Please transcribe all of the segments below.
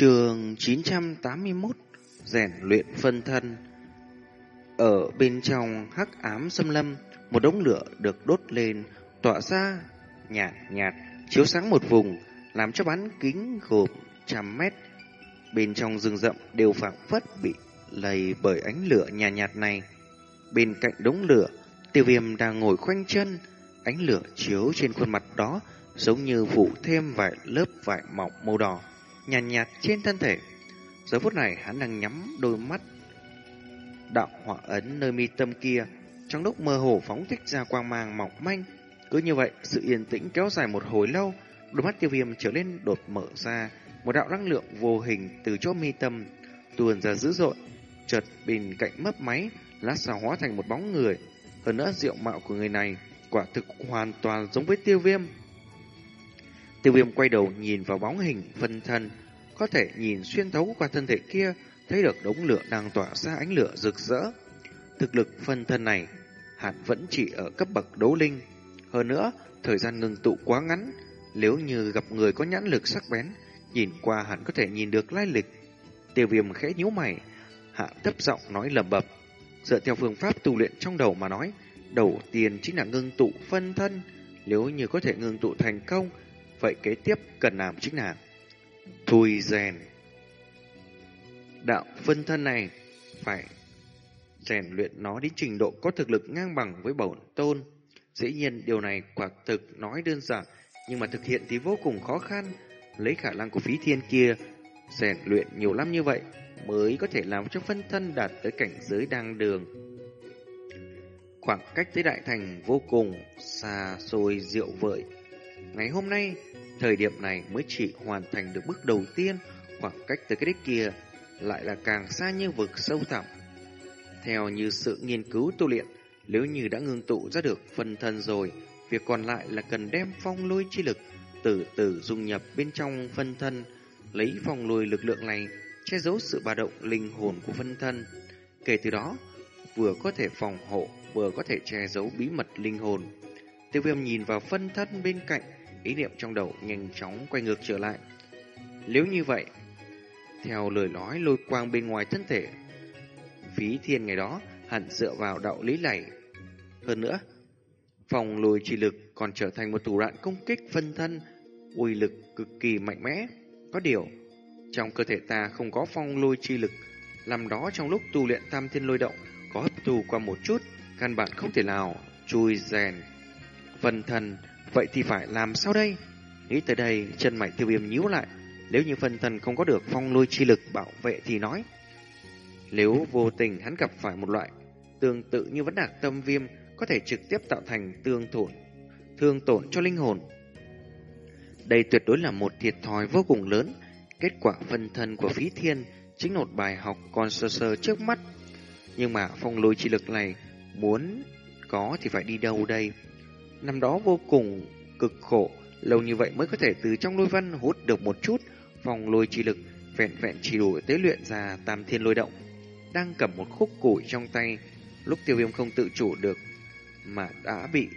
Trường 981 Rèn luyện phân thân. Ở bên trong hắc ám xâm lâm, Một đống lửa được đốt lên, Tỏa ra nhạt nhạt, Chiếu sáng một vùng, Làm cho bán kính gồm trăm mét. Bên trong rừng rậm đều phảng phất bị lầy bởi ánh lửa nhạt nhạt này. Bên cạnh đống lửa, Tiêu viêm đang ngồi khoanh chân, Ánh lửa chiếu trên khuôn mặt đó Giống như phủ thêm vài lớp vải mỏng màu đỏ nhàn nhạt, nhạt trên thân thể. Giờ phút này hắn đang nhắm đôi mắt đạo hỏa ấn nơi mi tâm kia, trong lúc mơ hồ phóng thích ra quang mang mỏng manh. Cứ như vậy, sự yên tĩnh kéo dài một hồi lâu, đôi mắt tiêu viêm trở lên đột mở ra, một đạo năng lượng vô hình từ chỗ mi tâm tuôn ra dữ dội, chợt bên cạnh mấp máy, lát sau hóa thành một bóng người. Hơn nữa diệu mạo của người này quả thực hoàn toàn giống với tiêu viêm. Tiêu viêm quay đầu nhìn vào bóng hình phân thân, có thể nhìn xuyên thấu qua thân thể kia, thấy được đống lửa đang tỏa ra ánh lửa rực rỡ. Thực lực phân thân này hẳn vẫn chỉ ở cấp bậc đấu linh. Hơn nữa, thời gian ngừng tụ quá ngắn, nếu như gặp người có nhãn lực sắc bén, nhìn qua hẳn có thể nhìn được lai lịch. Tiêu viêm khẽ nhíu mày, hạ thấp giọng nói lẩm bẩm. Dựa theo phương pháp tu luyện trong đầu mà nói, đầu tiên chính là ngưng tụ phân thân. Nếu như có thể ngưng tụ thành công, Vậy kế tiếp cần làm chính là Thùi rèn. Đạo phân thân này Phải rèn luyện nó đến trình độ có thực lực ngang bằng với bổn tôn. Dĩ nhiên điều này quả thực nói đơn giản Nhưng mà thực hiện thì vô cùng khó khăn. Lấy khả năng của phí thiên kia Rèn luyện nhiều năm như vậy Mới có thể làm cho phân thân đạt tới cảnh giới đang đường. Khoảng cách tới đại thành vô cùng xa xôi diệu vợi. Ngày hôm nay, thời điểm này mới chỉ hoàn thành được bước đầu tiên, khoảng cách tới cái đích kia lại là càng xa như vực sâu thẳm. Theo như sự nghiên cứu tu luyện, nếu như đã ngưng tụ ra được phân thân rồi, việc còn lại là cần đem phong lôi chi lực từ từ dung nhập bên trong phân thân, lấy phong lôi lực lượng này che giấu sự ba động linh hồn của phân thân. Kể từ đó, vừa có thể phòng hộ, vừa có thể che giấu bí mật linh hồn. Tiêu viêm nhìn vào phân thân bên cạnh, ý niệm trong đầu nhanh chóng quay ngược trở lại. Nếu như vậy, theo lời nói lôi quang bên ngoài thân thể, phí thiên ngày đó hẳn dựa vào đạo lý này. Hơn nữa, phòng lùi trì lực còn trở thành một thủ đoạn công kích phân thân, uy lực cực kỳ mạnh mẽ. Có điều, trong cơ thể ta không có phong lôi chi lực, làm đó trong lúc tu luyện tam thiên lôi động có hấp thu qua một chút, căn bản không thể nào chui rèn. Phân thân Vậy thì phải làm sao đây? Nghĩ tới đây, chân mày tiêu viêm nhíu lại. Nếu như phân thần không có được phong lôi chi lực bảo vệ thì nói. Nếu vô tình hắn gặp phải một loại tương tự như vấn đạc tâm viêm có thể trực tiếp tạo thành tương tổn, thương tổn cho linh hồn. Đây tuyệt đối là một thiệt thòi vô cùng lớn. Kết quả phân thân của phí thiên chính một bài học còn sơ sơ trước mắt. Nhưng mà phong lôi chi lực này muốn có thì phải đi đâu đây? Năm đó vô cùng cực khổ, lâu như vậy mới có thể từ trong lôi văn hút được một chút phòng lôi chi lực, vẹn vẹn chỉ đủ tế luyện ra tam thiên lôi động. Đang cầm một khúc củi trong tay, lúc tiêu viêm không tự chủ được, mà đã bị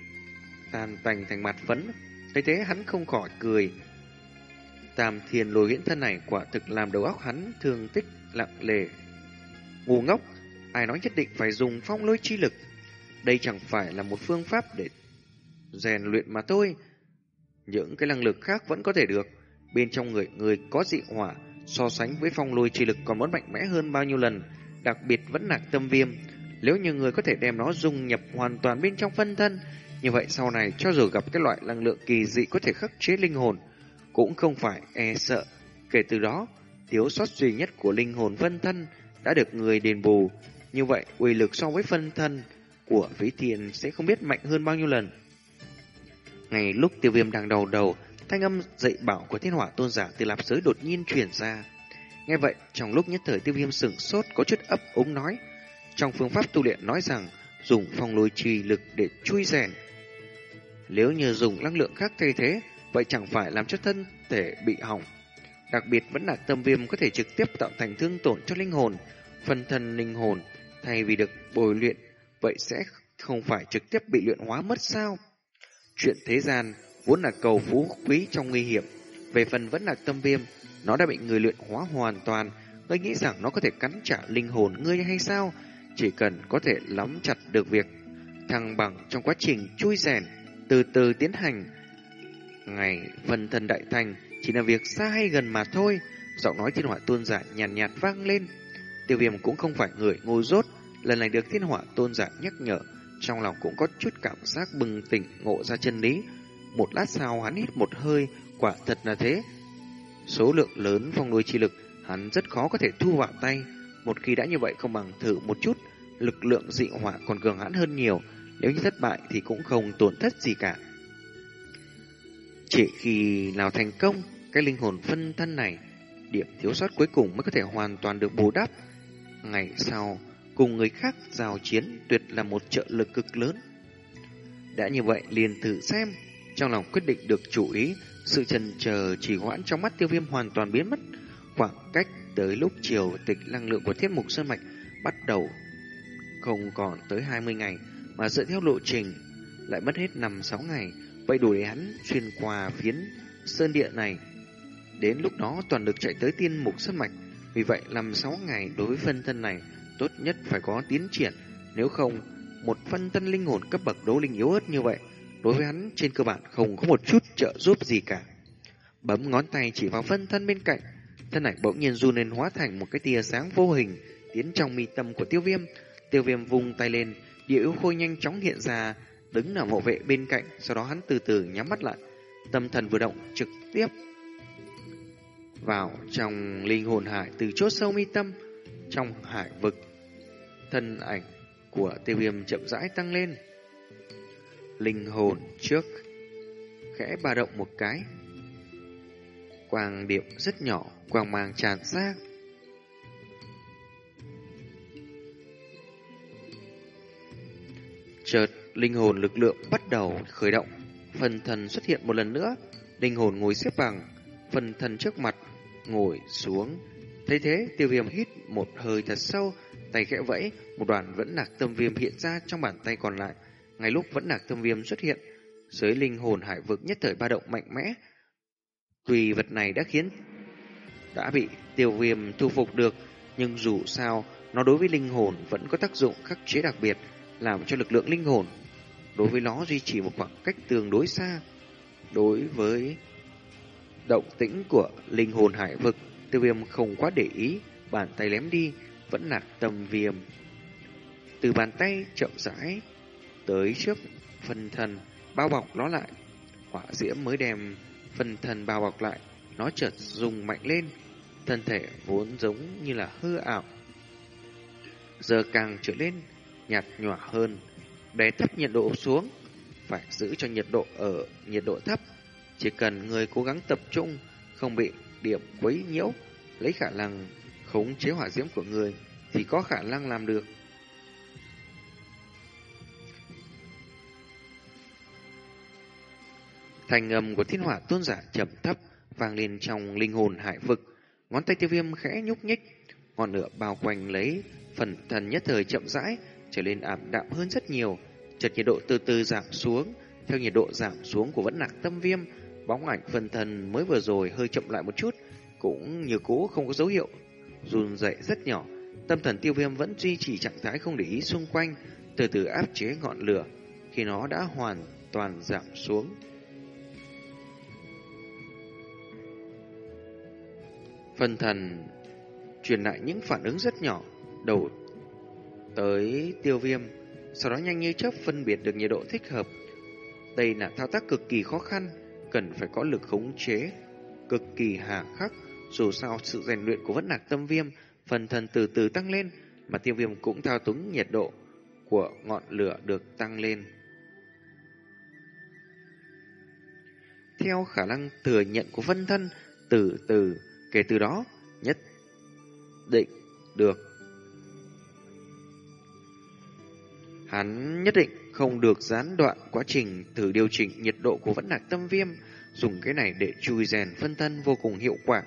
tan tành thành mặt phấn. Thấy thế hắn không khỏi cười. Tam thiên lôi huyễn thân này quả thực làm đầu óc hắn thương tích lặng lề. Ngu ngốc, ai nói nhất định phải dùng phong lôi chi lực. Đây chẳng phải là một phương pháp để rèn luyện mà thôi. Những cái năng lực khác vẫn có thể được. Bên trong người người có dị hỏa, so sánh với phong lôi chi lực còn muốn mạnh mẽ hơn bao nhiêu lần, đặc biệt vẫn nạc tâm viêm. Nếu như người có thể đem nó dung nhập hoàn toàn bên trong phân thân, như vậy sau này cho dù gặp cái loại năng lượng kỳ dị có thể khắc chế linh hồn, cũng không phải e sợ. Kể từ đó, thiếu sót duy nhất của linh hồn phân thân đã được người đền bù. Như vậy, uy lực so với phân thân của phí thiền sẽ không biết mạnh hơn bao nhiêu lần. Ngay lúc tiêu viêm đang đầu đầu, thanh âm dạy bảo của thiên hỏa tôn giả từ lạp giới đột nhiên truyền ra. Nghe vậy, trong lúc nhất thời tiêu viêm sửng sốt có chút ấp úng nói. Trong phương pháp tu luyện nói rằng dùng phong lôi trì lực để chui rèn. Nếu như dùng năng lượng khác thay thế, vậy chẳng phải làm cho thân thể bị hỏng. Đặc biệt vẫn là tâm viêm có thể trực tiếp tạo thành thương tổn cho linh hồn, phần thân linh hồn, thay vì được bồi luyện, vậy sẽ không phải trực tiếp bị luyện hóa mất sao? Chuyện thế gian vốn là cầu phú quý trong nguy hiểm. Về phần vẫn là tâm viêm, nó đã bị người luyện hóa hoàn toàn. Ngươi nghĩ rằng nó có thể cắn trả linh hồn ngươi hay sao? Chỉ cần có thể lắm chặt được việc thăng bằng trong quá trình chui rèn, từ từ tiến hành. Ngày phần thần đại thành chỉ là việc xa hay gần mà thôi. Giọng nói thiên hỏa tôn giả nhàn nhạt, nhạt vang lên. Tiêu viêm cũng không phải người ngu dốt. Lần này được thiên hỏa tôn giả nhắc nhở. Trong lòng cũng có chút cảm giác bừng tỉnh ngộ ra chân lý. Một lát sau hắn hít một hơi, quả thật là thế. Số lượng lớn phong lôi chi lực, hắn rất khó có thể thu vào tay. Một khi đã như vậy không bằng thử một chút, lực lượng dị hỏa còn cường hãn hơn nhiều. Nếu như thất bại thì cũng không tổn thất gì cả. Chỉ khi nào thành công, cái linh hồn phân thân này, điểm thiếu sót cuối cùng mới có thể hoàn toàn được bù đắp. Ngày sau, cùng người khác giao chiến tuyệt là một trợ lực cực lớn. Đã như vậy liền thử xem, trong lòng quyết định được chủ ý, sự trần chờ chỉ hoãn trong mắt tiêu viêm hoàn toàn biến mất. Khoảng cách tới lúc chiều tịch năng lượng của thiết mục sơn mạch bắt đầu không còn tới 20 ngày, mà dựa theo lộ trình lại mất hết 5-6 ngày, vậy đủ để hắn xuyên qua phiến sơn địa này. Đến lúc đó toàn lực chạy tới tiên mục sơn mạch, vì vậy 5-6 ngày đối với phân thân này tốt nhất phải có tiến triển, nếu không một phân thân linh hồn cấp bậc đấu linh yếu ớt như vậy, đối với hắn trên cơ bản không có một chút trợ giúp gì cả. Bấm ngón tay chỉ vào phân thân bên cạnh, thân ảnh bỗng nhiên run lên hóa thành một cái tia sáng vô hình tiến trong mi tâm của tiêu viêm. Tiêu viêm vung tay lên, địa yếu khôi nhanh chóng hiện ra, đứng ở hộ vệ bên cạnh, sau đó hắn từ từ nhắm mắt lại. Tâm thần vừa động trực tiếp vào trong linh hồn hải từ chốt sâu mi tâm, trong hải vực. Thân ảnh của tiêu viêm chậm rãi tăng lên. Linh hồn trước khẽ ba động một cái. Quang điệu rất nhỏ, quang mang tràn ra. Chợt, linh hồn lực lượng bắt đầu khởi động. Phần thần xuất hiện một lần nữa. Linh hồn ngồi xếp bằng, phần thần trước mặt, ngồi xuống. Thấy thế, tiêu viêm hít một hơi thật sâu, tay khẽ vẫy, một đoàn vẫn nạc tâm viêm hiện ra trong bàn tay còn lại. Ngay lúc vẫn nạc tâm viêm xuất hiện, giới linh hồn hải vực nhất thời ba động mạnh mẽ. Tùy vật này đã khiến đã bị tiêu viêm thu phục được, nhưng dù sao, nó đối với linh hồn vẫn có tác dụng khắc chế đặc biệt, làm cho lực lượng linh hồn đối với nó duy trì một khoảng cách tương đối xa. Đối với động tĩnh của linh hồn hải vực, tiêu viêm không quá để ý, bàn tay lém đi, vẫn là tầm viêm. Từ bàn tay chậm rãi tới trước phần thần bao bọc nó lại. Hỏa diễm mới đem phần thần bao bọc lại, nó chợt dùng mạnh lên, thân thể vốn giống như là hư ảo. Giờ càng trở lên nhạt nhòa hơn, đè thấp nhiệt độ xuống, phải giữ cho nhiệt độ ở nhiệt độ thấp. Chỉ cần người cố gắng tập trung, không bị điểm quấy nhiễu, lấy khả năng khống chế hỏa diễm của người thì có khả năng làm được. Thành âm của thiên hỏa tôn giả chậm thấp vang lên trong linh hồn hải vực. Ngón tay tiêu viêm khẽ nhúc nhích, ngọn lửa bao quanh lấy phần thần nhất thời chậm rãi trở nên ảm đạm hơn rất nhiều. Chợt nhiệt độ từ từ giảm xuống, theo nhiệt độ giảm xuống của vẫn nạc tâm viêm, bóng ảnh phần thần mới vừa rồi hơi chậm lại một chút, cũng như cũ không có dấu hiệu run dậy rất nhỏ. Tâm thần tiêu viêm vẫn duy trì trạng thái không để ý xung quanh, từ từ áp chế ngọn lửa khi nó đã hoàn toàn giảm xuống. Phần thần truyền lại những phản ứng rất nhỏ, đầu tới tiêu viêm, sau đó nhanh như chớp phân biệt được nhiệt độ thích hợp. Đây là thao tác cực kỳ khó khăn, cần phải có lực khống chế, cực kỳ hà khắc. Dù sao sự rèn luyện của vẫn nạc tâm viêm, phần thần từ từ tăng lên, mà tiêu viêm cũng thao túng nhiệt độ của ngọn lửa được tăng lên. Theo khả năng thừa nhận của phân thân, từ từ, kể từ đó, nhất định được. Hắn nhất định không được gián đoạn quá trình thử điều chỉnh nhiệt độ của vẫn nạc tâm viêm, dùng cái này để chui rèn phân thân vô cùng hiệu quả.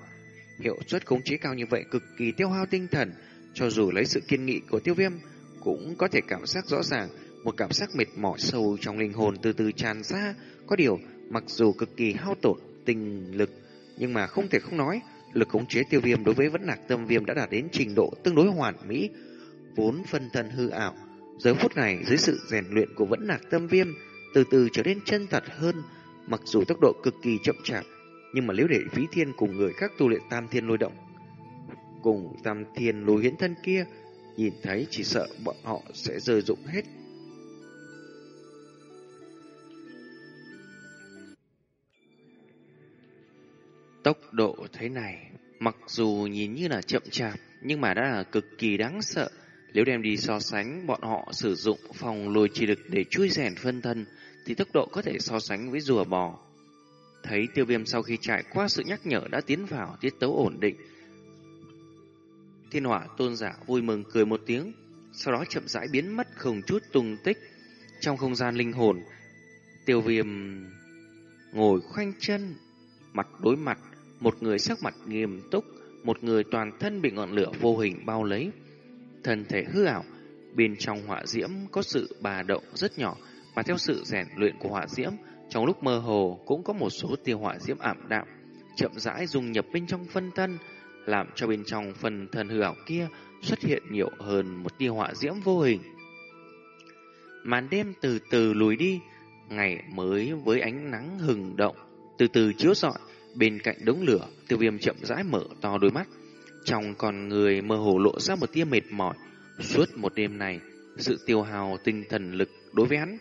Hiệu suất khống chế cao như vậy cực kỳ tiêu hao tinh thần, cho dù lấy sự kiên nghị của tiêu viêm, cũng có thể cảm giác rõ ràng một cảm giác mệt mỏi sâu trong linh hồn từ từ tràn ra. Có điều, mặc dù cực kỳ hao tổn tinh lực, nhưng mà không thể không nói, Lực khống chế tiêu viêm đối với vẫn lạc tâm viêm đã đạt đến trình độ tương đối hoàn mỹ, vốn phân thân hư ảo. Giờ phút này, dưới sự rèn luyện của vẫn lạc tâm viêm, từ từ trở nên chân thật hơn, mặc dù tốc độ cực kỳ chậm chạp, nhưng mà nếu để phí thiên cùng người khác tu luyện tam thiên lôi động, cùng tam thiên lôi hiến thân kia, nhìn thấy chỉ sợ bọn họ sẽ rơi dụng hết. Tốc độ thế này, mặc dù nhìn như là chậm chạp, nhưng mà đã là cực kỳ đáng sợ. Nếu đem đi so sánh bọn họ sử dụng phòng lôi chỉ lực để chui rèn phân thân, thì tốc độ có thể so sánh với rùa bò. Thấy tiêu viêm sau khi trải qua sự nhắc nhở đã tiến vào tiết tấu ổn định. Thiên hỏa tôn giả vui mừng cười một tiếng, sau đó chậm rãi biến mất không chút tung tích. Trong không gian linh hồn, tiêu viêm ngồi khoanh chân, mặt đối mặt, một người sắc mặt nghiêm túc, một người toàn thân bị ngọn lửa vô hình bao lấy. Thân thể hư ảo, bên trong hỏa diễm có sự bà động rất nhỏ, mà theo sự rèn luyện của hỏa diễm, trong lúc mơ hồ cũng có một số tiêu hỏa diễm ảm đạm, chậm rãi dung nhập bên trong phân thân, làm cho bên trong phần thần hư ảo kia xuất hiện nhiều hơn một tia hỏa diễm vô hình. Màn đêm từ từ lùi đi, ngày mới với ánh nắng hừng động, từ từ chiếu rọi, bên cạnh đống lửa, tiêu viêm chậm rãi mở to đôi mắt. Trong con người mơ hồ lộ ra một tia mệt mỏi, suốt một đêm này, sự tiêu hào tinh thần lực đối với hắn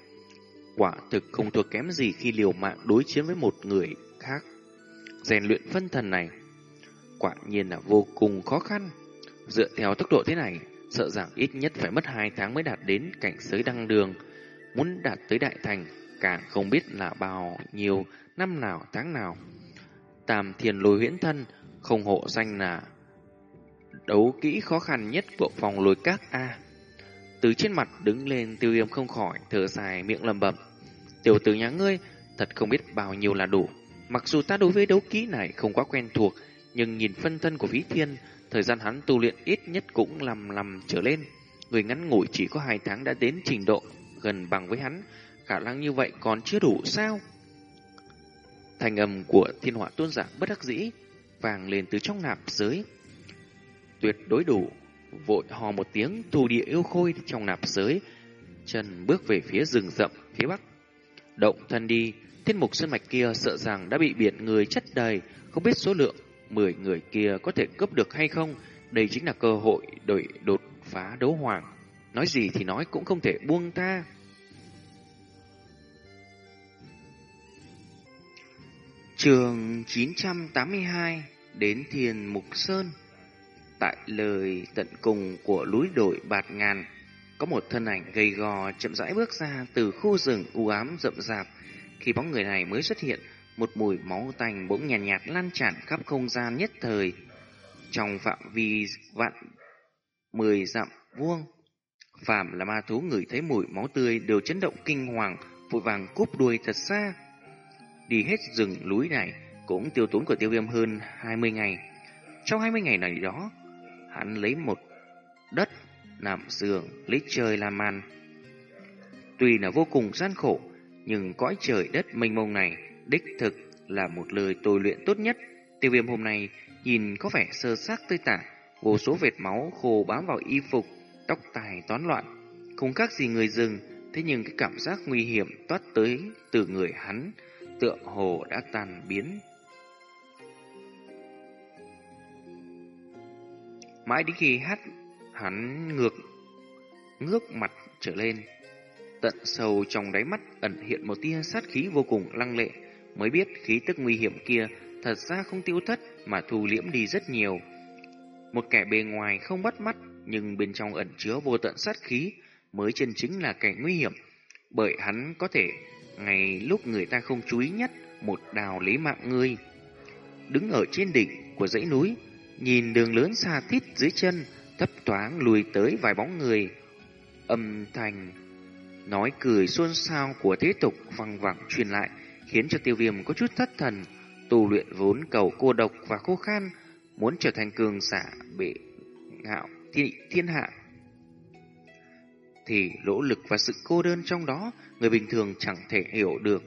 quả thực không thua kém gì khi liều mạng đối chiến với một người khác. Rèn luyện phân thần này, quả nhiên là vô cùng khó khăn. Dựa theo tốc độ thế này, sợ rằng ít nhất phải mất hai tháng mới đạt đến cảnh giới đăng đường. Muốn đạt tới đại thành, càng không biết là bao nhiêu năm nào tháng nào. Tam thiền lôi huyễn thân, không hộ danh là đấu kỹ khó khăn nhất của phòng lôi các A. Từ trên mặt đứng lên tiêu viêm không khỏi, thở dài miệng lầm bẩm Tiểu tử nhà ngươi, thật không biết bao nhiêu là đủ. Mặc dù ta đối với đấu kỹ này không quá quen thuộc, nhưng nhìn phân thân của Vĩ Thiên, thời gian hắn tu luyện ít nhất cũng lầm lầm trở lên. Người ngắn ngủi chỉ có hai tháng đã đến trình độ gần bằng với hắn, khả năng như vậy còn chưa đủ sao? Thành âm của thiên họa tôn giả bất đắc dĩ, vàng lên từ trong nạp giới. Tuyệt đối đủ, vội hò một tiếng thu địa yêu khôi trong nạp giới, chân bước về phía rừng rậm phía bắc. Động thân đi, thiên mục sơn mạch kia sợ rằng đã bị biển người chất đầy, không biết số lượng 10 người kia có thể cướp được hay không. Đây chính là cơ hội đổi đột phá đấu hoàng. Nói gì thì nói cũng không thể buông ta. Trường 982 đến Thiền Mục Sơn Tại lời tận cùng của núi đồi bạt ngàn Có một thân ảnh gầy gò chậm rãi bước ra từ khu rừng u ám rậm rạp. Khi bóng người này mới xuất hiện Một mùi máu tanh bỗng nhàn nhạt, nhạt lan tràn khắp không gian nhất thời. Trong phạm vi vạn mười dặm vuông Phạm là ma thú người thấy mùi máu tươi đều chấn động kinh hoàng Vội vàng cúp đuôi thật xa. Đi hết rừng núi này cũng tiêu tốn của tiêu viêm hơn 20 ngày. Trong 20 ngày này đó, hắn lấy một đất làm giường, lấy trời làm màn. Tuy là vô cùng gian khổ, nhưng cõi trời đất mênh mông này đích thực là một lời tôi luyện tốt nhất. Tiêu viêm hôm nay nhìn có vẻ sơ xác tươi tả, vô số vệt máu khô bám vào y phục, tóc tài toán loạn. Không khác gì người rừng, thế nhưng cái cảm giác nguy hiểm toát tới từ người hắn, tựa hồ đã tan biến. Mãi đến khi hát hắn ngược ngước mặt trở lên, tận sâu trong đáy mắt ẩn hiện một tia sát khí vô cùng lăng lệ, mới biết khí tức nguy hiểm kia thật ra không tiêu thất mà thu liễm đi rất nhiều. Một kẻ bề ngoài không bắt mắt nhưng bên trong ẩn chứa vô tận sát khí mới chân chính là kẻ nguy hiểm, bởi hắn có thể ngày lúc người ta không chú ý nhất, một đào lấy mạng ngươi. Đứng ở trên đỉnh của dãy núi, nhìn đường lớn xa tít dưới chân, thấp thoáng lùi tới vài bóng người. Âm thanh nói cười xuân sao của thế tục văng vẳng truyền lại, khiến cho tiêu viêm có chút thất thần. Tu luyện vốn cầu cô độc và khô khan, muốn trở thành cường giả bệ ngạo thiên, thiên hạ. Thì lỗ lực và sự cô đơn trong đó người bình thường chẳng thể hiểu được.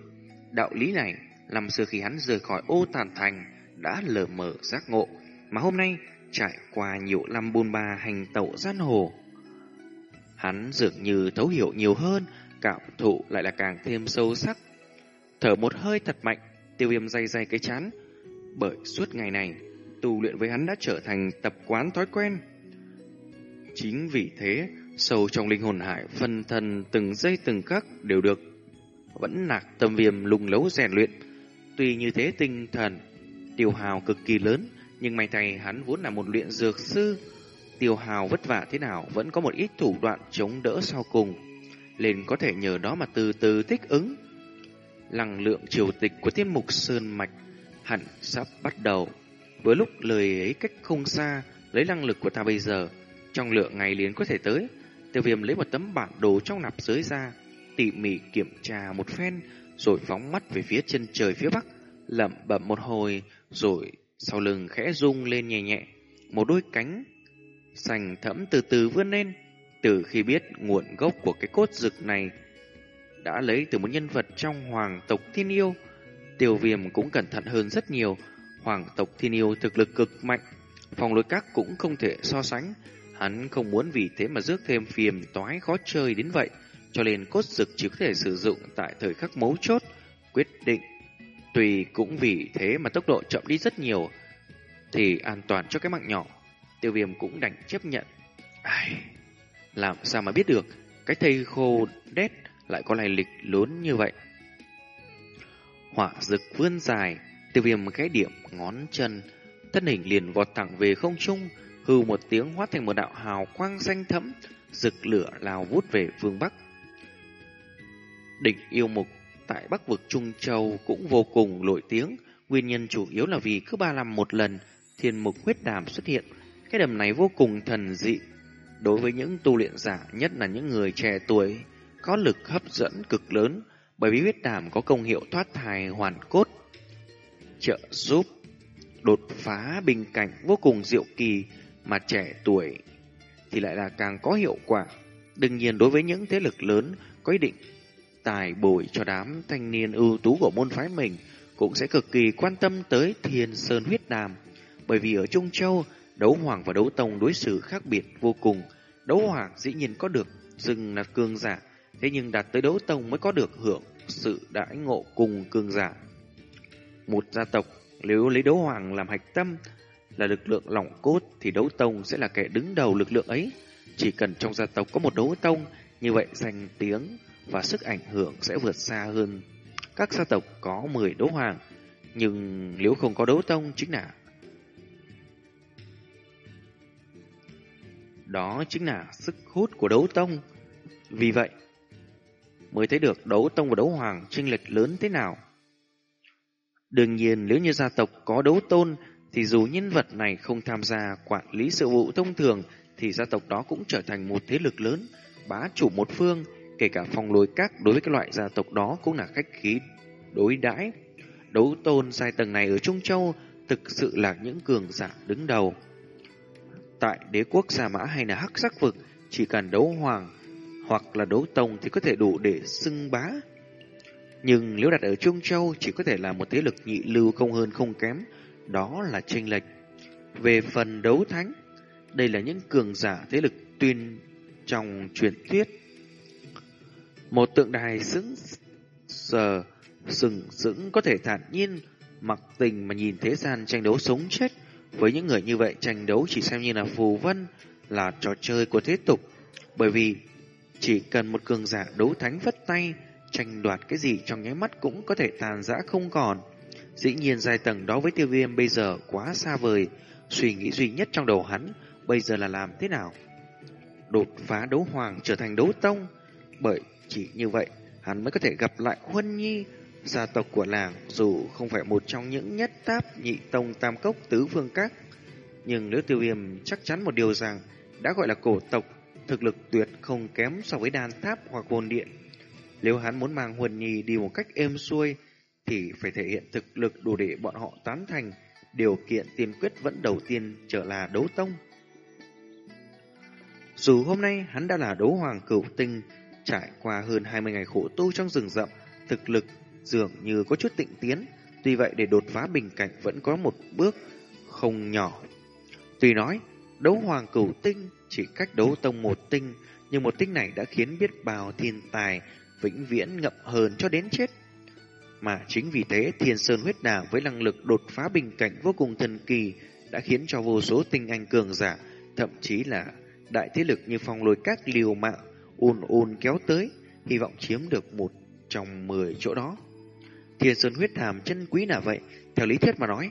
Đạo lý này, làm xưa khi hắn rời khỏi ô tàn thành, đã lờ mờ giác ngộ mà hôm nay trải qua nhiều năm bôn ba hành tẩu gian hồ. Hắn dường như thấu hiểu nhiều hơn, cảm thụ lại là càng thêm sâu sắc. Thở một hơi thật mạnh, tiêu viêm day day cái chán, bởi suốt ngày này, tu luyện với hắn đã trở thành tập quán thói quen. Chính vì thế, sâu trong linh hồn hải, phân thân từng giây từng khắc đều được vẫn nạc tâm viêm lùng lấu rèn luyện. Tuy như thế tinh thần tiêu hào cực kỳ lớn, nhưng may thay hắn vốn là một luyện dược sư. Tiêu hào vất vả thế nào vẫn có một ít thủ đoạn chống đỡ sau cùng. Lên có thể nhờ đó mà từ từ thích ứng. lăng lượng triều tịch của thiên mục Sơn Mạch hẳn sắp bắt đầu. Với lúc lời ấy cách không xa, lấy năng lực của ta bây giờ, trong lượng ngày liền có thể tới. Tiêu viêm lấy một tấm bản đồ trong nạp giới ra, tỉ mỉ kiểm tra một phen, rồi phóng mắt về phía chân trời phía bắc, lẩm bẩm một hồi, rồi sau lưng khẽ rung lên nhẹ nhẹ, một đôi cánh sành thẫm từ từ vươn lên. Từ khi biết nguồn gốc của cái cốt rực này đã lấy từ một nhân vật trong hoàng tộc thiên yêu, tiêu viêm cũng cẩn thận hơn rất nhiều. Hoàng tộc thiên yêu thực lực cực mạnh, phòng lối các cũng không thể so sánh. Hắn không muốn vì thế mà rước thêm phiền toái khó chơi đến vậy, cho nên cốt rực chỉ có thể sử dụng tại thời khắc mấu chốt, quyết định Tùy cũng vì thế mà tốc độ chậm đi rất nhiều, thì an toàn cho cái mạng nhỏ. Tiêu viêm cũng đành chấp nhận. Ai... Làm sao mà biết được cái thây khô đét lại có lai lịch lớn như vậy? Hỏa rực vươn dài, tiêu viêm cái điểm ngón chân, thân hình liền vọt thẳng về không trung, hư một tiếng hóa thành một đạo hào quang xanh thẫm, rực lửa lao vút về phương Bắc. Đỉnh yêu mục tại Bắc vực Trung Châu cũng vô cùng nổi tiếng, nguyên nhân chủ yếu là vì cứ ba năm một lần thiên mục huyết đàm xuất hiện. Cái đầm này vô cùng thần dị. Đối với những tu luyện giả, nhất là những người trẻ tuổi, có lực hấp dẫn cực lớn bởi vì huyết đàm có công hiệu thoát thai hoàn cốt, trợ giúp đột phá bình cảnh vô cùng diệu kỳ mà trẻ tuổi thì lại là càng có hiệu quả. Đương nhiên đối với những thế lực lớn có ý định tài bồi cho đám thanh niên ưu tú của môn phái mình cũng sẽ cực kỳ quan tâm tới thiên sơn huyết đàm. Bởi vì ở Trung Châu, đấu hoàng và đấu tông đối xử khác biệt vô cùng. Đấu hoàng dĩ nhiên có được dừng là cường giả, thế nhưng đạt tới đấu tông mới có được hưởng sự đãi ngộ cùng cường giả. Một gia tộc nếu lấy đấu hoàng làm hạch tâm là lực lượng lỏng cốt thì đấu tông sẽ là kẻ đứng đầu lực lượng ấy. Chỉ cần trong gia tộc có một đấu tông, như vậy danh tiếng và sức ảnh hưởng sẽ vượt xa hơn các gia tộc có 10 đấu hoàng. Nhưng nếu không có đấu tông chính là đó chính là sức hút của đấu tông. Vì vậy, mới thấy được đấu tông và đấu hoàng chênh lệch lớn thế nào. Đương nhiên nếu như gia tộc có đấu tôn thì dù nhân vật này không tham gia quản lý sự vụ thông thường thì gia tộc đó cũng trở thành một thế lực lớn, bá chủ một phương, Kể cả phong lôi các đối với cái loại gia tộc đó cũng là khách khí đối đãi. Đấu tôn sai tầng này ở Trung Châu thực sự là những cường giả đứng đầu. Tại đế quốc Gia Mã hay là Hắc Sắc Vực, chỉ cần đấu hoàng hoặc là đấu tông thì có thể đủ để xưng bá. Nhưng nếu đặt ở Trung Châu chỉ có thể là một thế lực nhị lưu không hơn không kém, đó là tranh lệch. Về phần đấu thánh, đây là những cường giả thế lực tuyên trong truyền thuyết một tượng đài sững sờ, sừng sững có thể thản nhiên, mặc tình mà nhìn thế gian tranh đấu sống chết. Với những người như vậy, tranh đấu chỉ xem như là phù vân, là trò chơi của thế tục. Bởi vì chỉ cần một cường giả đấu thánh vất tay, tranh đoạt cái gì trong nháy mắt cũng có thể tàn dã không còn. Dĩ nhiên giai tầng đó với tiêu viêm bây giờ quá xa vời, suy nghĩ duy nhất trong đầu hắn bây giờ là làm thế nào? Đột phá đấu hoàng trở thành đấu tông, bởi chỉ như vậy, hắn mới có thể gặp lại Huân Nhi, gia tộc của làng dù không phải một trong những nhất táp nhị tông tam cốc tứ phương các. Nhưng nếu tiêu viêm chắc chắn một điều rằng đã gọi là cổ tộc, thực lực tuyệt không kém so với đàn tháp hoặc hồn điện. Nếu hắn muốn mang Huân Nhi đi một cách êm xuôi, thì phải thể hiện thực lực đủ để bọn họ tán thành. Điều kiện tiên quyết vẫn đầu tiên trở là đấu tông. Dù hôm nay hắn đã là đấu hoàng cửu tinh, Trải qua hơn 20 ngày khổ tu trong rừng rậm, thực lực dường như có chút tịnh tiến. Tuy vậy để đột phá bình cảnh vẫn có một bước không nhỏ. Tuy nói, đấu hoàng cửu tinh chỉ cách đấu tông một tinh, nhưng một tinh này đã khiến biết bao thiên tài vĩnh viễn ngậm hờn cho đến chết. Mà chính vì thế Thiên Sơn huyết đà với năng lực đột phá bình cảnh vô cùng thần kỳ đã khiến cho vô số tinh anh cường giả, thậm chí là đại thế lực như phong lôi các liều mạng ùn ùn kéo tới, hy vọng chiếm được một trong mười chỗ đó. Thiên Sơn huyết hàm chân quý là vậy, theo lý thuyết mà nói,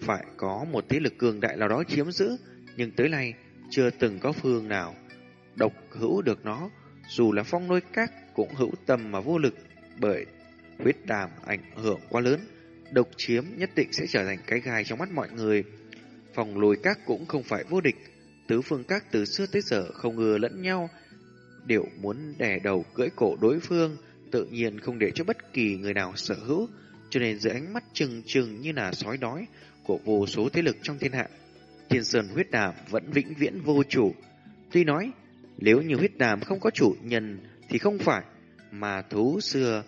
phải có một thế lực cường đại nào đó chiếm giữ, nhưng tới nay chưa từng có phương nào độc hữu được nó, dù là phong lôi các cũng hữu tâm mà vô lực, bởi huyết đàm ảnh hưởng quá lớn, độc chiếm nhất định sẽ trở thành cái gai trong mắt mọi người. Phòng lùi các cũng không phải vô địch, tứ phương các từ xưa tới giờ không ngừa lẫn nhau, đều muốn đè đầu cưỡi cổ đối phương, tự nhiên không để cho bất kỳ người nào sở hữu, cho nên dưới ánh mắt trừng trừng như là sói đói của vô số thế lực trong thiên hạ, thiên sơn huyết đàm vẫn vĩnh viễn vô chủ. Tuy nói, nếu như huyết đàm không có chủ nhân thì không phải, mà thú xưa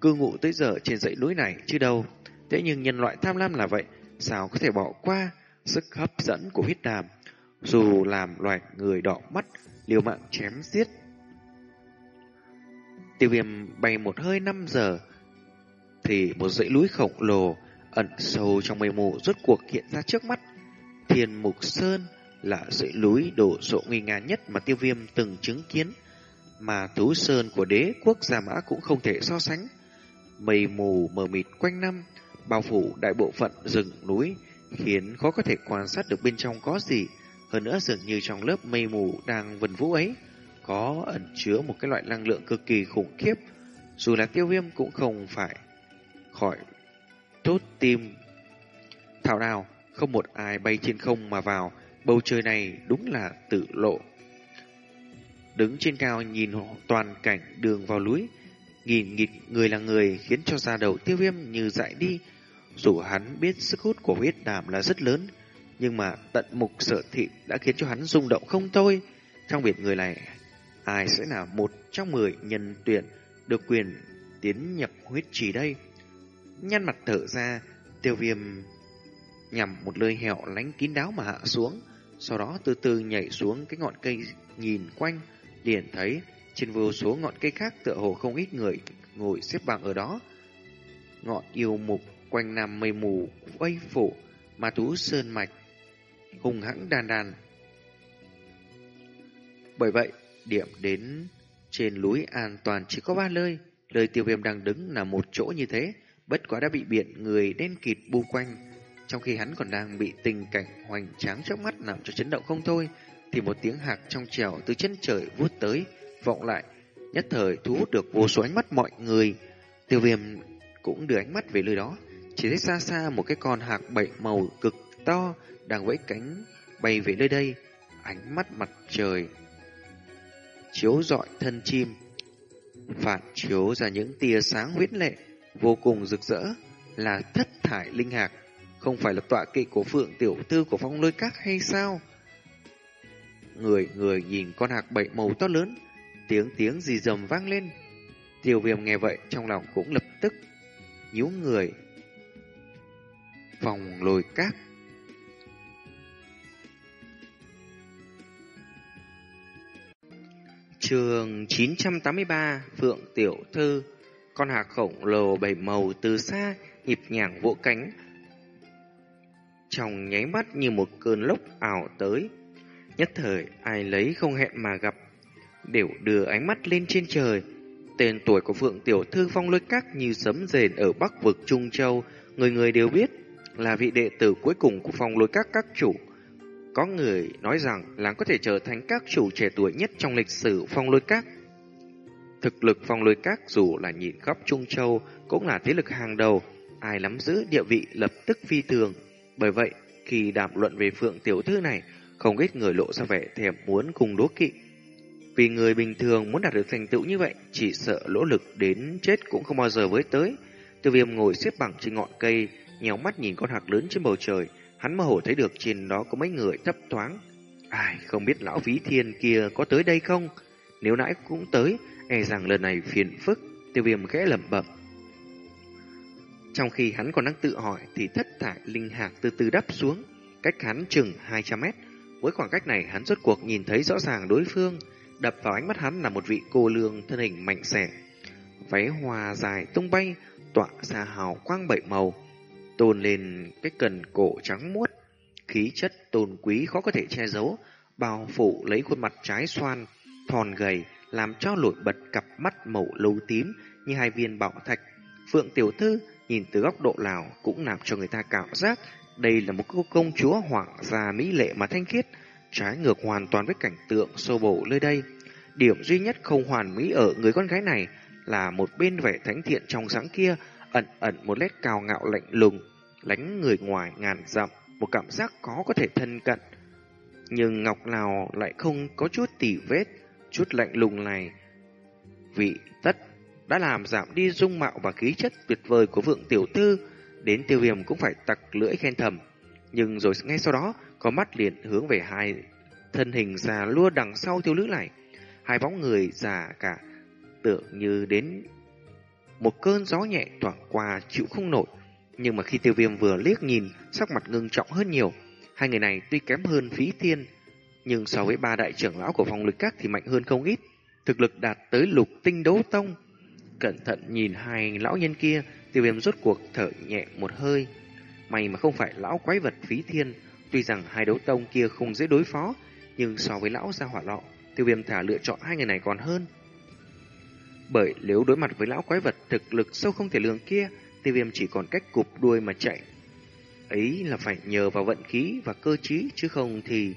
cư ngụ tới giờ trên dãy núi này chứ đâu. Thế nhưng nhân loại tham lam là vậy, sao có thể bỏ qua sức hấp dẫn của huyết đàm, dù làm loài người đỏ mắt, liều mạng chém giết. Tiêu viêm bay một hơi năm giờ, thì một dãy núi khổng lồ ẩn sâu trong mây mù rốt cuộc hiện ra trước mắt. Thiên Mục Sơn là dãy núi đổ sộ nguy nga nhất mà tiêu viêm từng chứng kiến, mà Tú Sơn của đế quốc Gia Mã cũng không thể so sánh. Mây mù mờ mịt quanh năm, bao phủ đại bộ phận rừng núi, khiến khó có thể quan sát được bên trong có gì. Hơn nữa dường như trong lớp mây mù đang vần vũ ấy, có ẩn chứa một cái loại năng lượng cực kỳ khủng khiếp. Dù là tiêu viêm cũng không phải khỏi tốt tim. Thảo nào, không một ai bay trên không mà vào, bầu trời này đúng là tự lộ. Đứng trên cao nhìn toàn cảnh đường vào núi, nghìn nghịt người là người khiến cho da đầu tiêu viêm như dại đi. Dù hắn biết sức hút của huyết đàm là rất lớn, nhưng mà tận mục sở thị đã khiến cho hắn rung động không thôi. Trong biệt người này, ai sẽ là một trong mười nhân tuyển được quyền tiến nhập huyết trì đây? Nhăn mặt thở ra, tiêu viêm nhằm một nơi hẻo lánh kín đáo mà hạ xuống, sau đó từ từ nhảy xuống cái ngọn cây nhìn quanh, liền thấy trên vô số ngọn cây khác tựa hồ không ít người ngồi xếp bằng ở đó. Ngọn yêu mục quanh nằm mây mù vây phủ, mà thú sơn mạch, hùng hãng đàn đàn. Bởi vậy, điểm đến trên núi an toàn chỉ có ba nơi, nơi tiêu viêm đang đứng là một chỗ như thế, bất quá đã bị biển người đen kịt bu quanh. Trong khi hắn còn đang bị tình cảnh hoành tráng trước mắt làm cho chấn động không thôi, thì một tiếng hạc trong trèo từ chân trời vút tới, vọng lại, nhất thời thu hút được vô số ánh mắt mọi người. Tiêu viêm cũng đưa ánh mắt về nơi đó, chỉ thấy xa xa một cái con hạc bảy màu cực to đang vẫy cánh bay về nơi đây, ánh mắt mặt trời chiếu rọi thân chim, phản chiếu ra những tia sáng huyết lệ vô cùng rực rỡ, là thất thải linh hạc, không phải là tọa kỵ của phượng tiểu tư của phong lôi các hay sao? Người người nhìn con hạc bảy màu to lớn, tiếng tiếng gì rầm vang lên. Tiêu viêm nghe vậy trong lòng cũng lập tức nhíu người. Phòng lôi các Trường 983 Phượng Tiểu Thư, Con hạc khổng lồ bảy màu từ xa, nhịp nhàng vỗ cánh. Trong nháy mắt như một cơn lốc ảo tới, Nhất thời ai lấy không hẹn mà gặp, Đều đưa ánh mắt lên trên trời. Tên tuổi của Phượng Tiểu Thư phong lôi các như sấm rền ở Bắc vực Trung Châu, Người người đều biết là vị đệ tử cuối cùng của phong lôi các các chủ có người nói rằng làng có thể trở thành các chủ trẻ tuổi nhất trong lịch sử phong lôi các. Thực lực phong lôi các dù là nhìn khắp Trung Châu cũng là thế lực hàng đầu, ai nắm giữ địa vị lập tức phi thường. Bởi vậy, khi đàm luận về phượng tiểu thư này, không ít người lộ ra vẻ thèm muốn cùng đố kỵ. Vì người bình thường muốn đạt được thành tựu như vậy, chỉ sợ lỗ lực đến chết cũng không bao giờ với tới. Tiêu viêm ngồi xếp bằng trên ngọn cây, nhéo mắt nhìn con hạc lớn trên bầu trời, Hắn mơ hồ thấy được trên đó có mấy người thấp thoáng. Ai, không biết lão phí thiên kia có tới đây không? Nếu nãy cũng tới, e rằng lần này phiền phức, tiêu viêm khẽ lẩm bẩm. Trong khi hắn còn đang tự hỏi thì thất thải linh hạc từ từ đắp xuống. cách hắn chừng 200 mét. Với khoảng cách này hắn rốt cuộc nhìn thấy rõ ràng đối phương, đập vào ánh mắt hắn là một vị cô lương thân hình mạnh xẻ. Váy hoa dài tung bay, tỏa ra hào quang bảy màu, tôn lên cái cần cổ trắng muốt, khí chất tôn quý khó có thể che giấu, bao phủ lấy khuôn mặt trái xoan, thòn gầy, làm cho nổi bật cặp mắt màu lâu tím như hai viên bảo thạch. Phượng tiểu thư nhìn từ góc độ nào cũng làm cho người ta cảm giác đây là một cô công chúa hoàng gia mỹ lệ mà thanh khiết, trái ngược hoàn toàn với cảnh tượng xô bổ nơi đây. Điểm duy nhất không hoàn mỹ ở người con gái này là một bên vẻ thánh thiện trong sáng kia ẩn ẩn một nét cao ngạo lạnh lùng, lánh người ngoài ngàn dặm, một cảm giác có có thể thân cận. Nhưng Ngọc nào lại không có chút tỉ vết, chút lạnh lùng này. Vị tất đã làm giảm đi dung mạo và khí chất tuyệt vời của vượng tiểu thư, đến tiêu viêm cũng phải tặc lưỡi khen thầm. Nhưng rồi ngay sau đó, có mắt liền hướng về hai thân hình già lua đằng sau thiếu nữ này. Hai bóng người già cả tưởng như đến một cơn gió nhẹ thoảng qua chịu không nổi. Nhưng mà khi tiêu viêm vừa liếc nhìn, sắc mặt ngưng trọng hơn nhiều. Hai người này tuy kém hơn phí thiên, nhưng so với ba đại trưởng lão của phòng lực các thì mạnh hơn không ít. Thực lực đạt tới lục tinh đấu tông. Cẩn thận nhìn hai lão nhân kia, tiêu viêm rốt cuộc thở nhẹ một hơi. May mà không phải lão quái vật phí thiên, tuy rằng hai đấu tông kia không dễ đối phó, nhưng so với lão gia hỏa lọ, tiêu viêm thả lựa chọn hai người này còn hơn. Bởi nếu đối mặt với lão quái vật thực lực sâu không thể lường kia, tiêu viêm chỉ còn cách cụp đuôi mà chạy. Ấy là phải nhờ vào vận khí và cơ trí chứ không thì...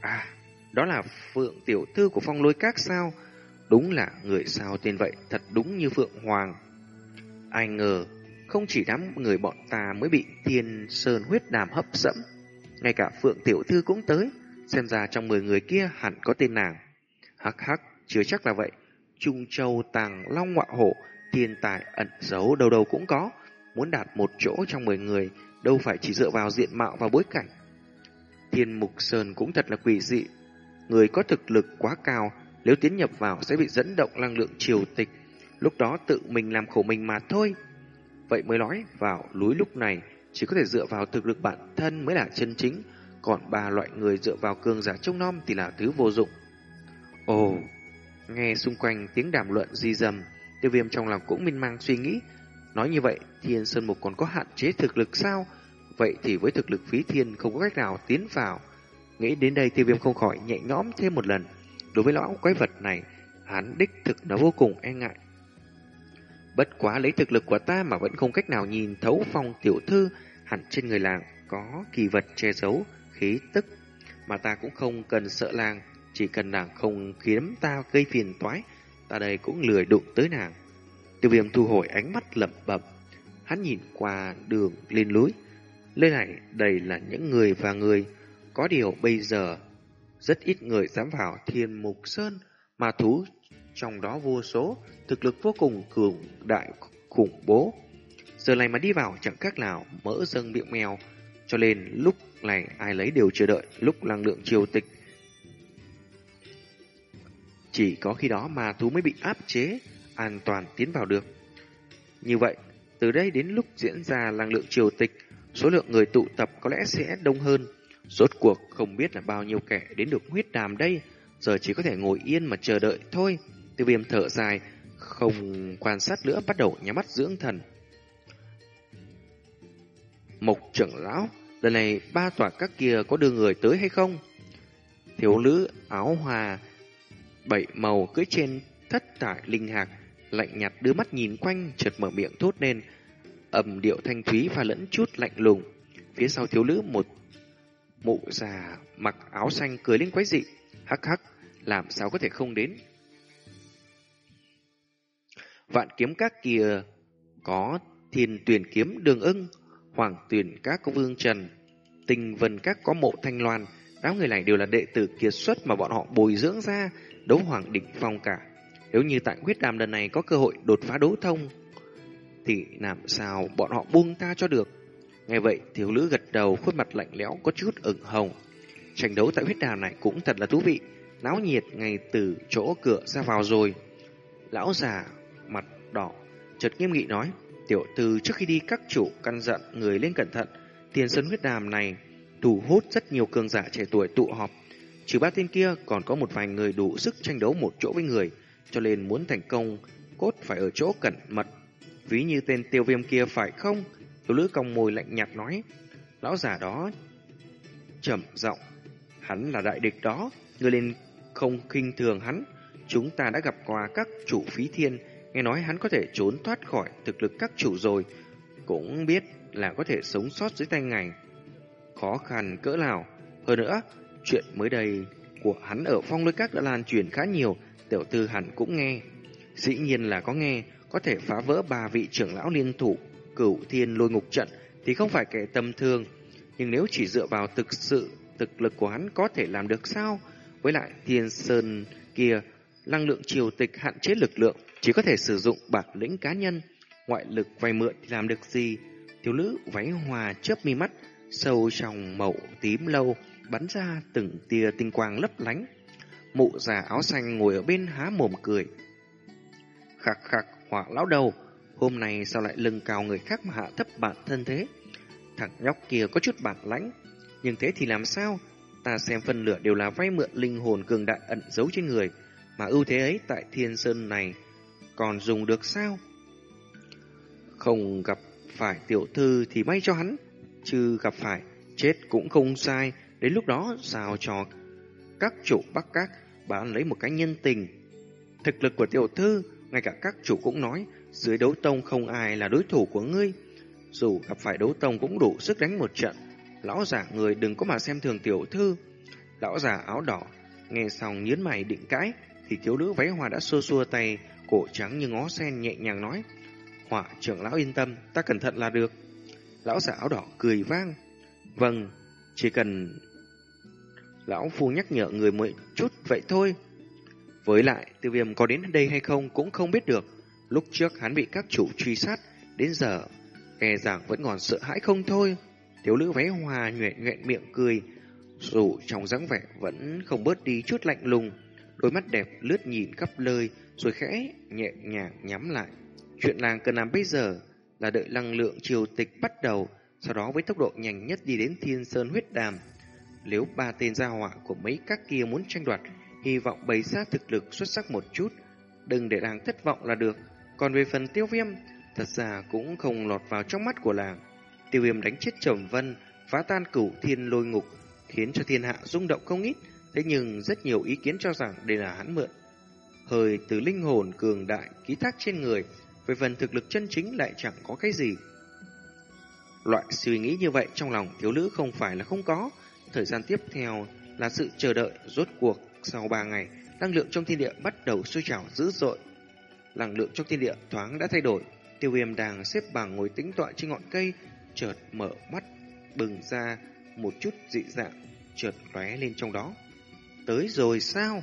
À, đó là Phượng tiểu thư của phong lôi các sao? Đúng là người sao tên vậy, thật đúng như Phượng Hoàng. Ai ngờ, không chỉ đám người bọn ta mới bị thiên sơn huyết đàm hấp dẫn, ngay cả Phượng tiểu thư cũng tới, xem ra trong 10 người kia hẳn có tên nàng. Hắc hắc, chưa chắc là vậy. Trung Châu Tàng Long Ngọa Hổ, thiên tài ẩn giấu đâu đâu cũng có. Muốn đạt một chỗ trong 10 người, đâu phải chỉ dựa vào diện mạo và bối cảnh. Thiên Mục Sơn cũng thật là quỷ dị. Người có thực lực quá cao, nếu tiến nhập vào sẽ bị dẫn động năng lượng triều tịch. Lúc đó tự mình làm khổ mình mà thôi. Vậy mới nói, vào núi lúc này, chỉ có thể dựa vào thực lực bản thân mới là chân chính. Còn ba loại người dựa vào cường giả trông nom thì là thứ vô dụng. Ồ, Nghe xung quanh tiếng đàm luận di dầm, tiêu viêm trong lòng cũng minh mang suy nghĩ. Nói như vậy, thiên sơn mục còn có hạn chế thực lực sao? Vậy thì với thực lực phí thiên không có cách nào tiến vào. Nghĩ đến đây tiêu viêm không khỏi nhẹ nhõm thêm một lần. Đối với lão quái vật này, hắn đích thực nó vô cùng e ngại. Bất quá lấy thực lực của ta mà vẫn không cách nào nhìn thấu phong tiểu thư hẳn trên người làng có kỳ vật che giấu, khí tức. Mà ta cũng không cần sợ làng chỉ cần nàng không khiến ta gây phiền toái, ta đây cũng lười đụng tới nàng. Tiêu viêm thu hồi ánh mắt lẩm bẩm. Hắn nhìn qua đường lên núi. Nơi này đầy là những người và người. Có điều bây giờ rất ít người dám vào thiên mục sơn mà thú trong đó vô số thực lực vô cùng cường đại khủng bố. Giờ này mà đi vào chẳng khác nào mỡ dâng miệng mèo. Cho nên lúc này ai lấy đều chờ đợi lúc năng lượng triều tịch chỉ có khi đó mà thú mới bị áp chế, an toàn tiến vào được. Như vậy, từ đây đến lúc diễn ra năng lượng triều tịch, số lượng người tụ tập có lẽ sẽ đông hơn. Rốt cuộc không biết là bao nhiêu kẻ đến được huyết đàm đây, giờ chỉ có thể ngồi yên mà chờ đợi thôi. Tiêu viêm thở dài, không quan sát nữa bắt đầu nhắm mắt dưỡng thần. Mộc trưởng lão, lần này ba tòa các kia có đưa người tới hay không? Thiếu nữ áo hòa bảy màu cưỡi trên thất tại linh hạc, lạnh nhạt đưa mắt nhìn quanh, chợt mở miệng thốt lên, ầm điệu thanh thúy và lẫn chút lạnh lùng. Phía sau thiếu nữ một mụ già mặc áo xanh cười lên quái dị, hắc hắc, làm sao có thể không đến. Vạn kiếm các kia có thiên tuyển kiếm đường ưng, hoàng tuyển các có vương trần, tình vân các có mộ thanh loan, đám người này đều là đệ tử kiệt xuất mà bọn họ bồi dưỡng ra, đấu hoàng đỉnh phong cả. Nếu như tại huyết đàm lần này có cơ hội đột phá đấu thông, thì làm sao bọn họ buông ta cho được. Nghe vậy, thiếu nữ gật đầu, khuôn mặt lạnh lẽo có chút ửng hồng. Tranh đấu tại huyết đàm này cũng thật là thú vị, náo nhiệt ngay từ chỗ cửa ra vào rồi. Lão già mặt đỏ, chợt nghiêm nghị nói, tiểu tư trước khi đi các chủ căn dặn người lên cẩn thận, tiền sân huyết đàm này thu hút rất nhiều cường giả trẻ tuổi tụ họp. Trừ ba tên kia còn có một vài người đủ sức tranh đấu một chỗ với người, cho nên muốn thành công cốt phải ở chỗ cẩn mật. Ví như tên tiêu viêm kia phải không? Tiểu nữ cong môi lạnh nhạt nói. Lão giả đó trầm giọng, hắn là đại địch đó, người lên không khinh thường hắn. Chúng ta đã gặp qua các chủ phí thiên, nghe nói hắn có thể trốn thoát khỏi thực lực các chủ rồi, cũng biết là có thể sống sót dưới tay ngài. Khó khăn cỡ nào, hơn nữa, chuyện mới đây của hắn ở phong lôi các đã lan truyền khá nhiều, tiểu tư hẳn cũng nghe. Dĩ nhiên là có nghe, có thể phá vỡ ba vị trưởng lão liên thủ, cửu thiên lôi ngục trận thì không phải kẻ tầm thường. Nhưng nếu chỉ dựa vào thực sự, thực lực của hắn có thể làm được sao? Với lại thiên sơn kia, năng lượng triều tịch hạn chế lực lượng, chỉ có thể sử dụng bản lĩnh cá nhân. Ngoại lực vay mượn thì làm được gì? Thiếu nữ váy hòa chớp mi mắt, sâu trong màu tím lâu, bắn ra từng tia tinh quang lấp lánh. Mụ già áo xanh ngồi ở bên há mồm cười. Khạc khạc hỏa lão đầu, hôm nay sao lại lưng cao người khác mà hạ thấp bản thân thế? Thằng nhóc kia có chút bản lãnh, nhưng thế thì làm sao? Ta xem phần lửa đều là vay mượn linh hồn cường đại ẩn giấu trên người, mà ưu thế ấy tại thiên sơn này còn dùng được sao? Không gặp phải tiểu thư thì may cho hắn, chứ gặp phải chết cũng không sai, đến lúc đó sao cho các chủ bắc các bán lấy một cái nhân tình. Thực lực của tiểu thư, ngay cả các chủ cũng nói, dưới đấu tông không ai là đối thủ của ngươi. Dù gặp phải đấu tông cũng đủ sức đánh một trận, lão giả người đừng có mà xem thường tiểu thư. Lão giả áo đỏ, nghe xong nhớn mày định cãi, thì thiếu nữ váy hoa đã xua xua tay, cổ trắng như ngó sen nhẹ nhàng nói. Họa trưởng lão yên tâm, ta cẩn thận là được. Lão giả áo đỏ cười vang. Vâng, chỉ cần lão phu nhắc nhở người một chút vậy thôi. Với lại, tiêu viêm có đến đây hay không cũng không biết được. Lúc trước hắn bị các chủ truy sát, đến giờ, e rằng vẫn còn sợ hãi không thôi. Thiếu nữ váy hòa nhuệ nhuện miệng cười, dù trong dáng vẻ vẫn không bớt đi chút lạnh lùng. Đôi mắt đẹp lướt nhìn khắp nơi, rồi khẽ nhẹ nhàng nhắm lại. Chuyện làng cần làm bây giờ là đợi năng lượng triều tịch bắt đầu, sau đó với tốc độ nhanh nhất đi đến thiên sơn huyết đàm. Nếu ba tên gia họa của mấy các kia muốn tranh đoạt, hy vọng bày ra thực lực xuất sắc một chút, đừng để làng thất vọng là được. Còn về phần tiêu viêm, thật ra cũng không lọt vào trong mắt của làng. Tiêu viêm đánh chết trầm vân, phá tan cửu thiên lôi ngục, khiến cho thiên hạ rung động không ít. Thế nhưng rất nhiều ý kiến cho rằng đây là hắn mượn. Hơi từ linh hồn cường đại ký thác trên người, về phần thực lực chân chính lại chẳng có cái gì. Loại suy nghĩ như vậy trong lòng thiếu nữ không phải là không có. Thời gian tiếp theo là sự chờ đợi rốt cuộc sau 3 ngày, năng lượng trong thiên địa bắt đầu sôi trào dữ dội. Năng lượng trong thiên địa thoáng đã thay đổi, tiêu viêm đang xếp bằng ngồi tĩnh tọa trên ngọn cây, chợt mở mắt, bừng ra một chút dị dạng, chợt lóe lên trong đó. Tới rồi sao?